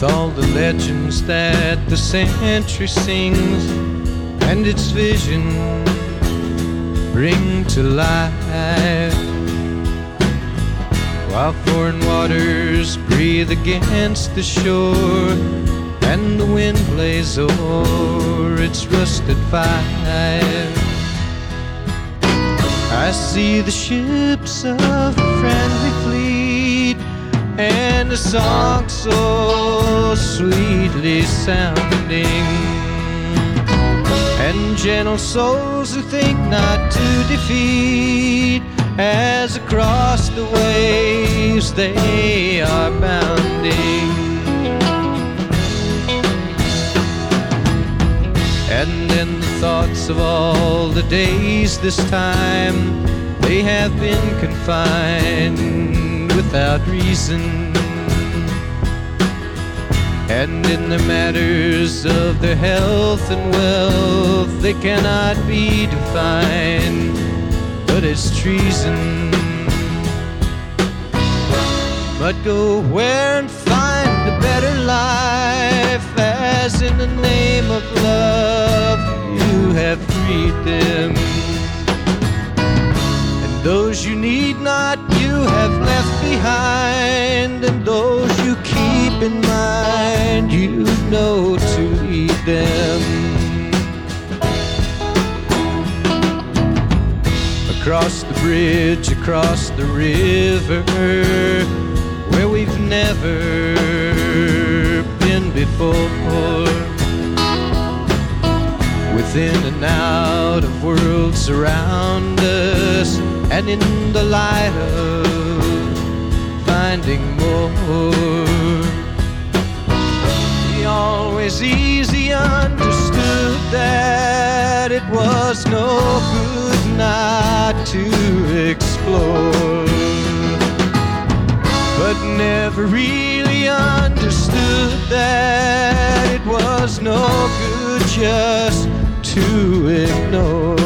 the legends that the century sings and its vision bring to life. While foreign waters breathe against the shore and the wind plays o'er its rusted fire. I see the ships of a friendly fleet and a song so sweetly sounding. And gentle souls who think not to defeat, as across the waves they are bounding. And in the thoughts of all the days this time, they have been confined without reason. And in the matters of their health and wealth, they cannot be defined, but it's treason. But go where and find a better life, as in the name of love you have freed them. And those you need not, you have left behind, and those you keep in mind, you know to lead them. Across the bridge, across the river, where we've never been before. Within and out of worlds around us, and in the light of finding more. Always easy understood that it was no good not to explore but never really understood that it was no good just to ignore.